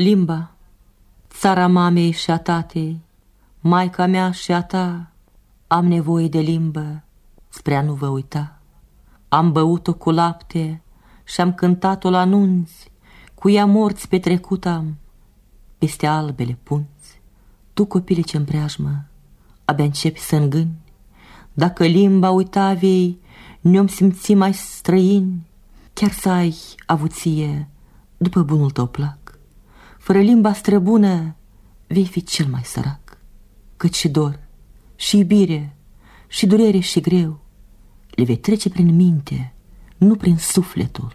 Limba, țara mamei și a tatei, Maica mea și a ta, am nevoie de limbă spre a nu vă uita. Am băut-o cu lapte și-am cântat-o la nunți, Cu ea morți petrecut am peste albele punți. Tu, copile ce-n preajmă, abia începi să îngâni, Dacă limba uita vei, ne-om simți mai străini, Chiar să ai avuție după bunul tău plac. Fără limba străbună vei fi cel mai sărac, Cât și dor, și iubire, și durere și greu, Le vei trece prin minte, nu prin sufletul